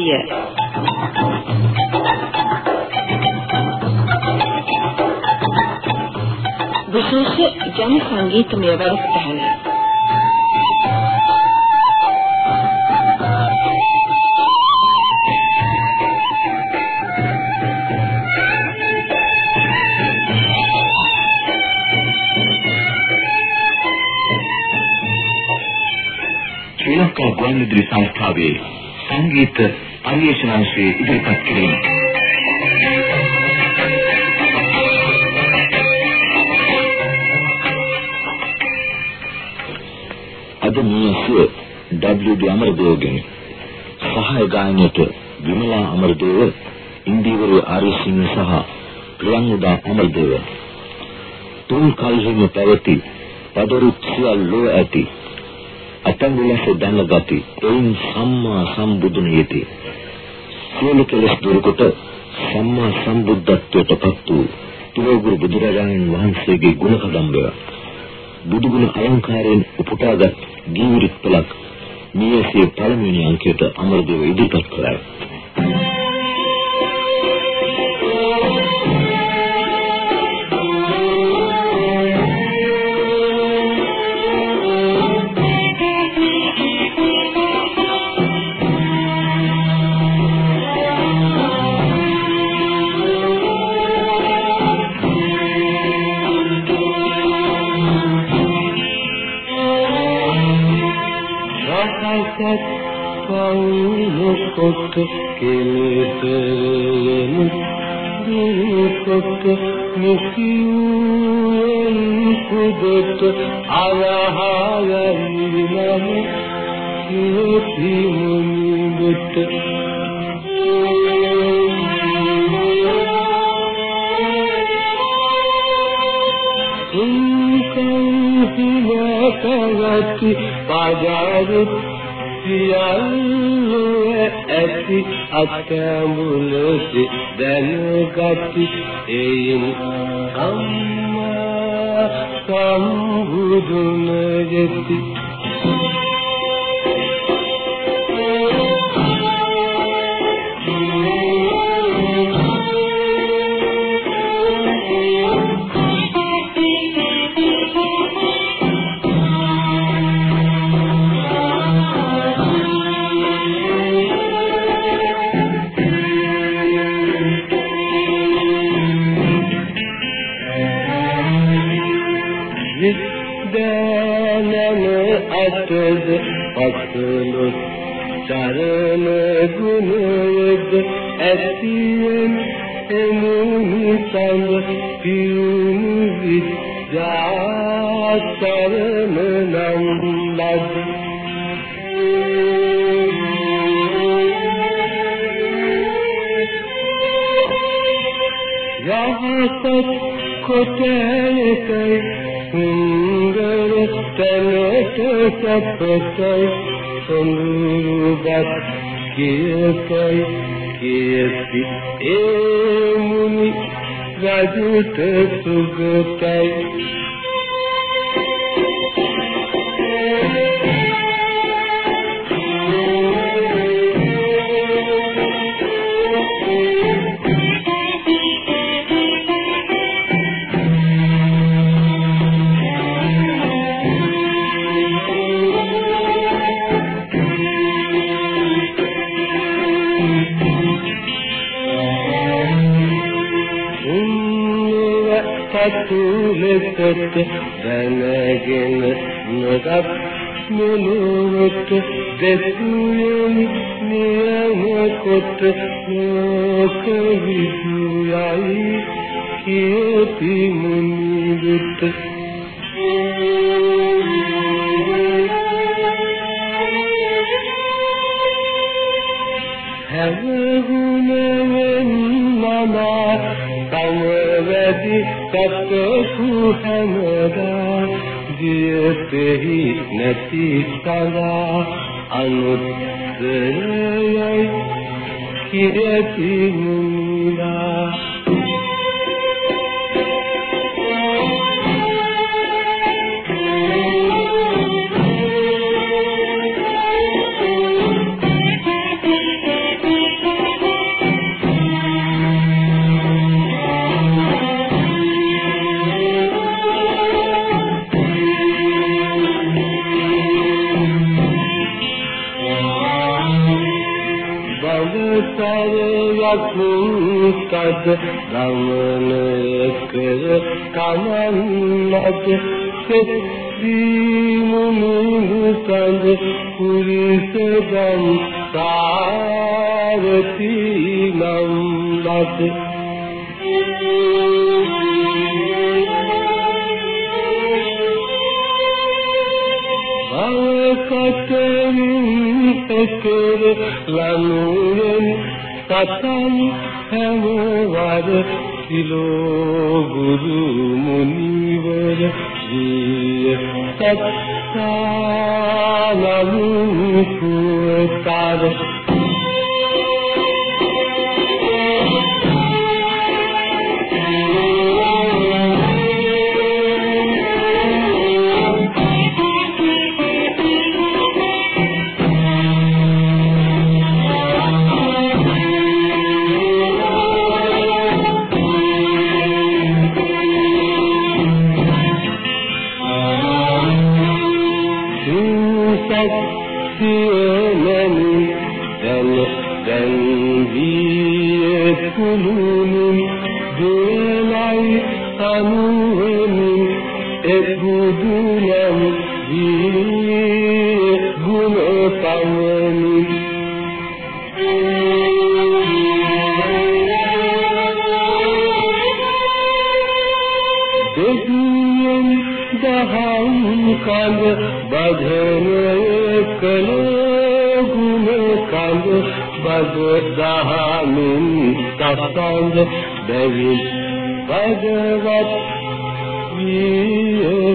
මීයසිය විශේෂ ජන සංගීතමය වැඩසටහන ශ්‍රී ලංකා ගුවන්විදුලි සංස්ථාවේ සංගීත පරිශනාංශයේ ඉදිරිපත් කිරීම. අද මියසුව W.D. අමරදේවගෙන් සහාය ගායනයට විමලා අමරදේව, ඉන්දිවරු ආරිසිංහ සහ ප්‍රියංගුදා අමරදේව. තුන් කල්හිම පැවති පදරුත් සියල්ලෝ ඇති අතංගුලස දැනගති. එයින් සම්මා සම්බුදුන යෙති. සියලු කෙලෙස් දුරුකොට සම්මා සම්බුද්ධත්වයට පත් වූ තුලෝගුරු බුදුරජාණන් වහන්සේගේ ගුණ කදම්බය බුදුගුණ අලංකාරයෙන් උපුටාගත් ජීවිත පළක් මියසේ පළමුවෙනි අංකයට අමරදේව ඉදිරිපත් नुकुट केलेतरन नुकुट निसियुन कुदत आवाहागरिनम सिवति मुनिबुत සියල්ලෝ ඇති අතමුලසි දැනගති එයින්. අම්මා සම්බුදුන යති attız Hakkınız Çarını günüydü Ettiğim emin insandı Birimiz Zat çarını anladı Yahut kote තනට සපසයි සොඳුරුගත් කියසයි කියති. ඒ මුනි රජුට සුගතයි. සතුලෙසට දැනගෙන නොගත් මොනුවට දෙසුයෙන් නියම කොට ලෝක විදුයයි කියති මුනිවිට දියතෙහි නැති සදා අනුත්තරයයි කිරති මුනිලා සත්කද ගමන කර කමන්නද සෙත්දීමුනු සඳ කුරිසදම් සාරති නම් ලද කතරින් එකර ලනුවෙන් සතන් හැමවර සිලෝ ගුරු මුනිවර ජීය يأتينني دلقا ليأكلوني دون يفهموني ابدونني دي غنى طواني जहान कल बधे कलो गुण काल बद दहामिन तपंद देवी भगवत ये